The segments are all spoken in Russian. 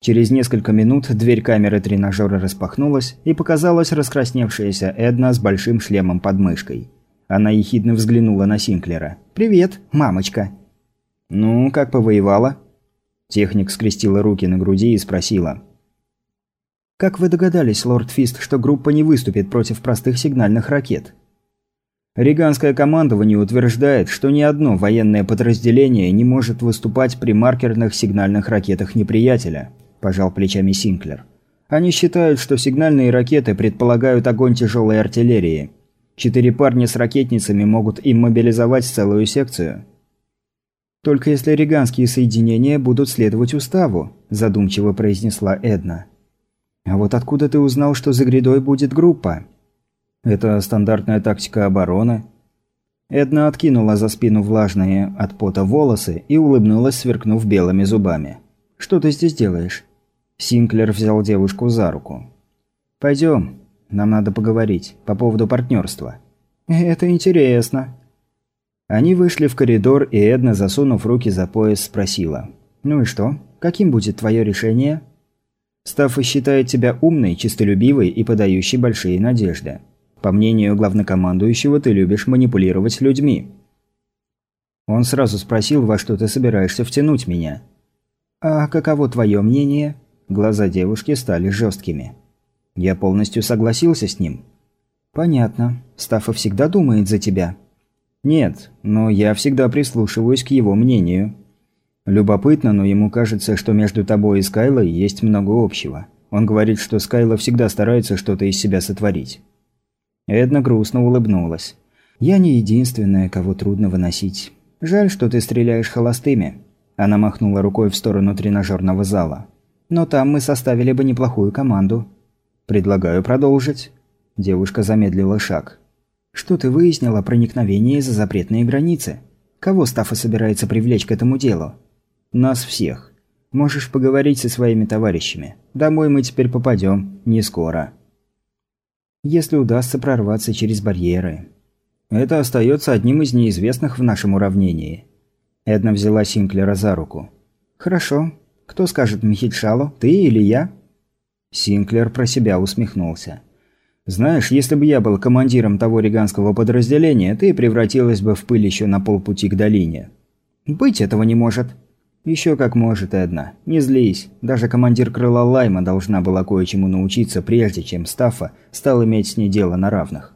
Через несколько минут дверь камеры тренажера распахнулась, и показалась раскрасневшаяся Эдна с большим шлемом под мышкой. Она ехидно взглянула на Синклера. «Привет, мамочка!» «Ну, как повоевала?» Техник скрестила руки на груди и спросила. «Как вы догадались, лорд Фист, что группа не выступит против простых сигнальных ракет?» Риганское командование утверждает, что ни одно военное подразделение не может выступать при маркерных сигнальных ракетах неприятеля –– пожал плечами Синклер. «Они считают, что сигнальные ракеты предполагают огонь тяжелой артиллерии. Четыре парня с ракетницами могут иммобилизовать целую секцию». «Только если риганские соединения будут следовать уставу», – задумчиво произнесла Эдна. «А вот откуда ты узнал, что за грядой будет группа?» «Это стандартная тактика обороны». Эдна откинула за спину влажные от пота волосы и улыбнулась, сверкнув белыми зубами. «Что ты здесь делаешь?» Синклер взял девушку за руку. «Пойдем, нам надо поговорить по поводу партнерства». «Это интересно». Они вышли в коридор, и Эдна, засунув руки за пояс, спросила. «Ну и что? Каким будет твое решение?» Стаффа считает тебя умной, честолюбивой и подающей большие надежды. По мнению главнокомандующего, ты любишь манипулировать людьми. Он сразу спросил, во что ты собираешься втянуть меня. «А каково твое мнение?» Глаза девушки стали жесткими. Я полностью согласился с ним. «Понятно. Стаффа всегда думает за тебя?» «Нет, но я всегда прислушиваюсь к его мнению. Любопытно, но ему кажется, что между тобой и Скайлой есть много общего. Он говорит, что Скайла всегда старается что-то из себя сотворить». Эдна грустно улыбнулась. «Я не единственная, кого трудно выносить. Жаль, что ты стреляешь холостыми». Она махнула рукой в сторону тренажерного зала. Но там мы составили бы неплохую команду. Предлагаю продолжить. Девушка замедлила шаг. Что ты выяснила о проникновении за запретные границы? Кого Стаффа собирается привлечь к этому делу? Нас всех. Можешь поговорить со своими товарищами. Домой мы теперь попадем. Не скоро. Если удастся прорваться через барьеры. Это остается одним из неизвестных в нашем уравнении. Эдна взяла Синклера за руку. «Хорошо. Кто скажет Михельшалу, ты или я?» Синклер про себя усмехнулся. «Знаешь, если бы я был командиром того риганского подразделения, ты превратилась бы в пыль еще на полпути к долине». «Быть этого не может». «Еще как может, Эдна. Не злись. Даже командир крыла Лайма должна была кое-чему научиться, прежде чем Стаффа стал иметь с ней дело на равных».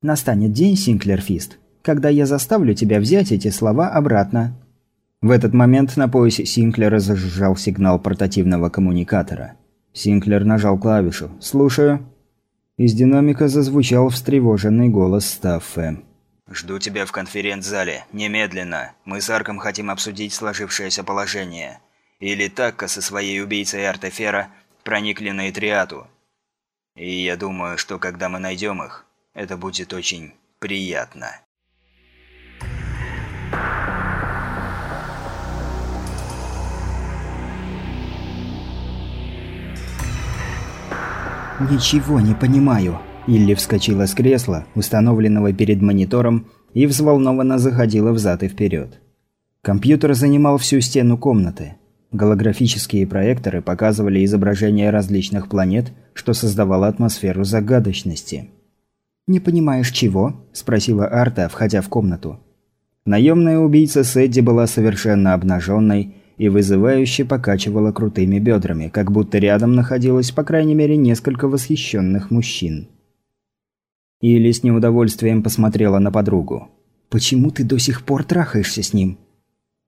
«Настанет день, Синклер Фист, когда я заставлю тебя взять эти слова обратно», в этот момент на поясе Синклера зажужжал сигнал портативного коммуникатора. Синклер нажал клавишу «Слушаю». Из динамика зазвучал встревоженный голос Стаффе. «Жду тебя в конференц-зале. Немедленно. Мы с Арком хотим обсудить сложившееся положение. Или Такка со своей убийцей Артефера проникли на Итриату. И я думаю, что когда мы найдем их, это будет очень приятно». «Ничего не понимаю». Илли вскочила с кресла, установленного перед монитором, и взволнованно заходила взад и вперед. Компьютер занимал всю стену комнаты. Голографические проекторы показывали изображения различных планет, что создавало атмосферу загадочности. «Не понимаешь чего?» – спросила Арта, входя в комнату. Наемная убийца Сэдди была совершенно обнаженной и вызывающе покачивала крутыми бедрами, как будто рядом находилось по крайней мере несколько восхищенных мужчин. Или с неудовольствием посмотрела на подругу. «Почему ты до сих пор трахаешься с ним?»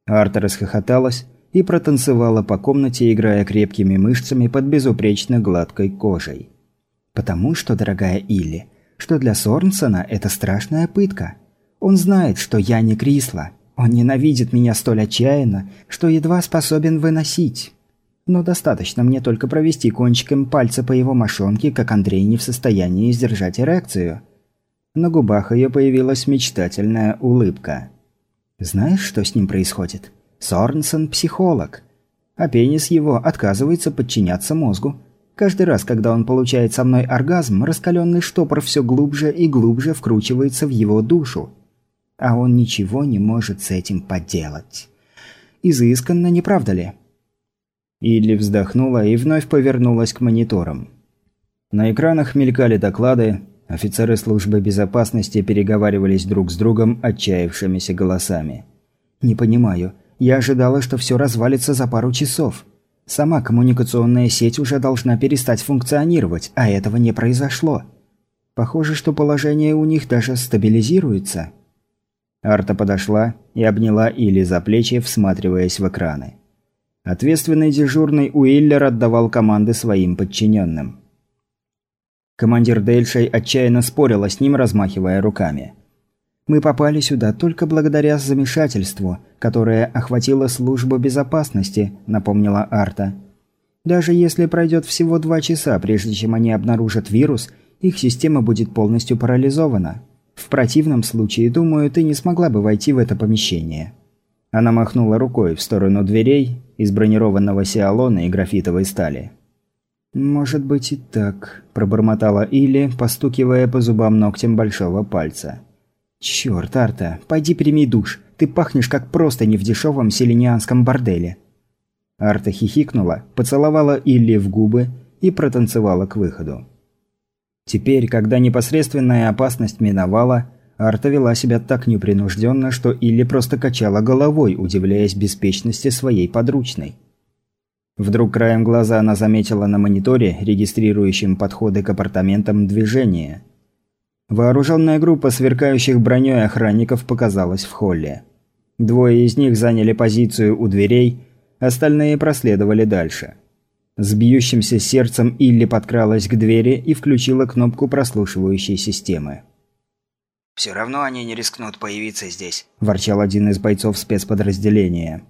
Арта расхохоталась и протанцевала по комнате, играя крепкими мышцами под безупречно гладкой кожей. «Потому что, дорогая Илли, что для Сорнсона это страшная пытка. Он знает, что я не Крисла, он ненавидит меня столь отчаянно, что едва способен выносить. Но достаточно мне только провести кончиком пальца по его мошонке, как Андрей не в состоянии сдержать эрекцию. На губах ее появилась мечтательная улыбка. Знаешь, что с ним происходит? Сорнсон – психолог. А пенис его отказывается подчиняться мозгу. Каждый раз, когда он получает со мной оргазм, раскаленный штопор все глубже и глубже вкручивается в его душу а он ничего не может с этим поделать. Изысканно, не правда ли? Илли вздохнула и вновь повернулась к мониторам. На экранах мелькали доклады, офицеры службы безопасности переговаривались друг с другом отчаявшимися голосами. «Не понимаю. Я ожидала, что все развалится за пару часов. Сама коммуникационная сеть уже должна перестать функционировать, а этого не произошло. Похоже, что положение у них даже стабилизируется». Арта подошла и обняла Или за плечи, всматриваясь в экраны. Ответственный дежурный Уиллер отдавал команды своим подчиненным. Командир Дельшей отчаянно спорила с ним, размахивая руками. «Мы попали сюда только благодаря замешательству, которое охватило службу безопасности», – напомнила Арта. «Даже если пройдет всего два часа, прежде чем они обнаружат вирус, их система будет полностью парализована. В противном случае, думаю, ты не смогла бы войти в это помещение». Она махнула рукой в сторону дверей из бронированного сиалона и графитовой стали. «Может быть и так», – пробормотала Илли, постукивая по зубам ногтем большого пальца. «Чёрт, Арта, пойди прими душ. Ты пахнешь как просто не в дешевом селенианском борделе». Арта хихикнула, поцеловала Илли в губы и протанцевала к выходу. Теперь, когда непосредственная опасность миновала, Арта вела себя так непринужденно, что Илли просто качала головой, удивляясь беспечности своей подручной. Вдруг краем глаза она заметила на мониторе, регистрирующем подходы к апартаментам, движение. Вооруженная группа сверкающих броней охранников показалась в холле. Двое из них заняли позицию у дверей, остальные проследовали дальше. С бьющимся сердцем Илли подкралась к двери и включила кнопку прослушивающей системы. «Все равно они не рискнут появиться здесь», – ворчал один из бойцов спецподразделения.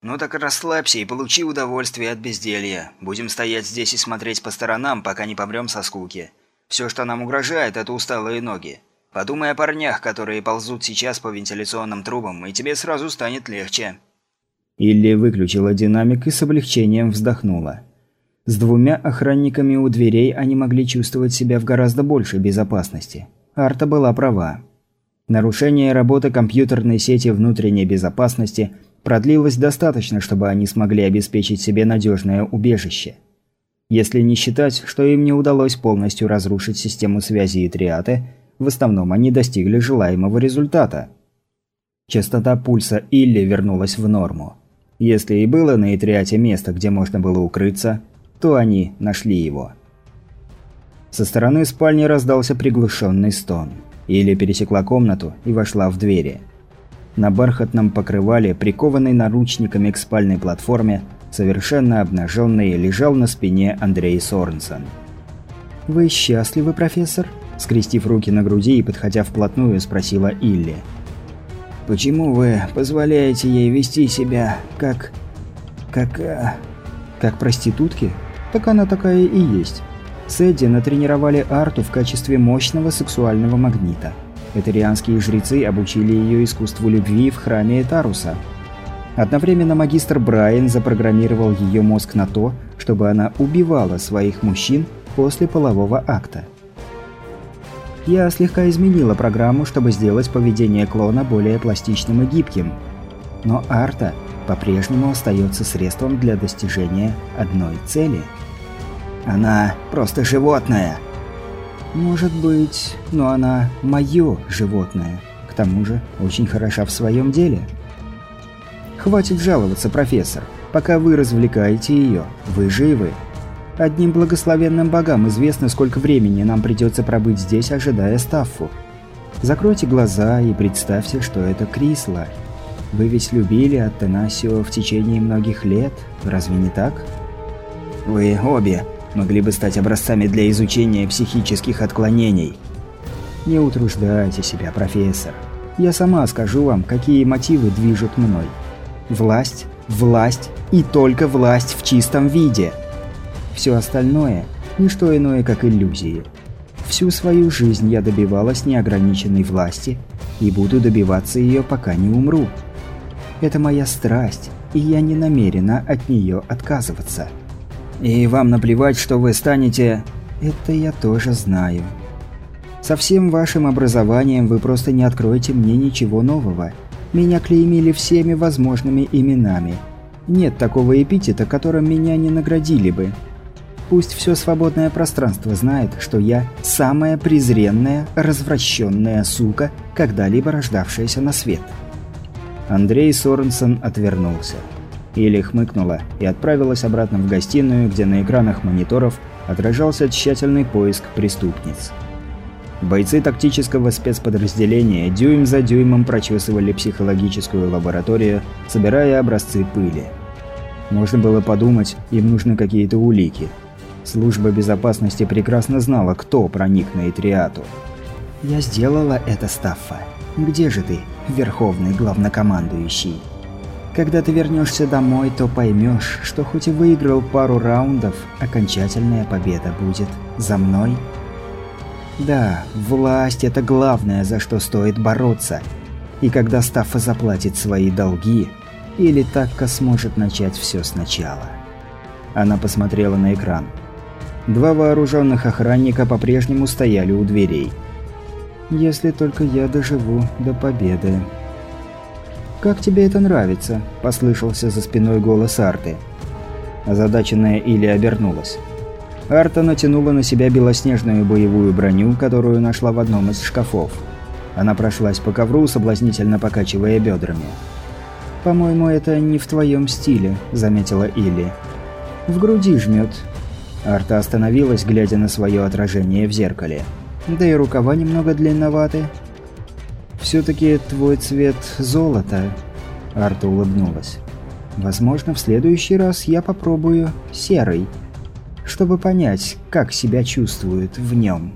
«Ну так расслабься и получи удовольствие от безделья. Будем стоять здесь и смотреть по сторонам, пока не помрем со скуки. Все, что нам угрожает, это усталые ноги. Подумай о парнях, которые ползут сейчас по вентиляционным трубам, и тебе сразу станет легче». Илли выключила динамик и с облегчением вздохнула. С двумя охранниками у дверей они могли чувствовать себя в гораздо большей безопасности. Арта была права. Нарушение работы компьютерной сети внутренней безопасности продлилось достаточно, чтобы они смогли обеспечить себе надежное убежище. Если не считать, что им не удалось полностью разрушить систему связи и триаты, в основном они достигли желаемого результата. Частота пульса Илли вернулась в норму. Если и было на Итриате место, где можно было укрыться, то они нашли его. Со стороны спальни раздался приглушенный стон. Или пересекла комнату и вошла в двери. На бархатном покрывале, прикованный наручниками к спальной платформе, совершенно обнаженный, лежал на спине Андрей Сорнсон. «Вы счастливы, профессор?» Скрестив руки на груди и подходя вплотную, спросила Илли. «Почему вы позволяете ей вести себя как... как... Э, как проститутки? Так она такая и есть. Сэдди натренировали Арту в качестве мощного сексуального магнита. Этерианские жрецы обучили ее искусству любви в храме Этаруса. Одновременно магистр Брайан запрограммировал ее мозг на то, чтобы она убивала своих мужчин после полового акта. Я слегка изменила программу, чтобы сделать поведение клона более пластичным и гибким. Но Арта по-прежнему остается средством для достижения одной цели – она просто животное. Может быть, но она мое животное. К тому же, очень хороша в своем деле. Хватит жаловаться, профессор. Пока вы развлекаете ее, вы живы. Одним благословенным богам известно, сколько времени нам придется пробыть здесь, ожидая Стаффу. Закройте глаза и представьте, что это Крисла. Вы ведь любили Аттенасио в течение многих лет, разве не так? Вы обе могли бы стать образцами для изучения психических отклонений. Не утруждайте себя, профессор. Я сама скажу вам, какие мотивы движут мной. Власть, власть и только власть в чистом виде. Все остальное – не что иное, как иллюзии. Всю свою жизнь я добивалась неограниченной власти и буду добиваться ее, пока не умру. Это моя страсть, и я не намерена от нее отказываться. И вам наплевать, что вы станете... Это я тоже знаю. Со всем вашим образованием вы просто не откроете мне ничего нового. Меня клеймили всеми возможными именами. Нет такого эпитета, которым меня не наградили бы. Пусть все свободное пространство знает, что я самая презренная, развращенная сука, когда-либо рождавшаяся на свет. Андрей Соренсон отвернулся. Или хмыкнула и отправилась обратно в гостиную, где на экранах мониторов отражался тщательный поиск преступниц. Бойцы тактического спецподразделения дюйм за дюймом прочесывали психологическую лабораторию, собирая образцы пыли. Можно было подумать, им нужны какие-то улики. Служба безопасности прекрасно знала, кто проник на Итриату. «Я сделала это, Стаффа. Где же ты, верховный главнокомандующий?» Когда ты вернешься домой, то поймешь, что хоть и выиграл пару раундов, окончательная победа будет за мной. Да, власть – это главное, за что стоит бороться. И когда Стаффа заплатит свои долги, или Такка сможет начать все сначала. Она посмотрела на экран. Два вооруженных охранника по-прежнему стояли у дверей. «Если только я доживу до победы». «Как тебе это нравится?» – послышался за спиной голос Арты. Озадаченная Или обернулась. Арта натянула на себя белоснежную боевую броню, которую нашла в одном из шкафов. Она прошлась по ковру, соблазнительно покачивая бедрами. «По-моему, это не в твоем стиле», – заметила Или. «В груди жмет». Арта остановилась, глядя на свое отражение в зеркале. «Да и рукава немного длинноваты. «Все-таки твой цвет золото», – Арта улыбнулась. «Возможно, в следующий раз я попробую серый, чтобы понять, как себя чувствуют в нем».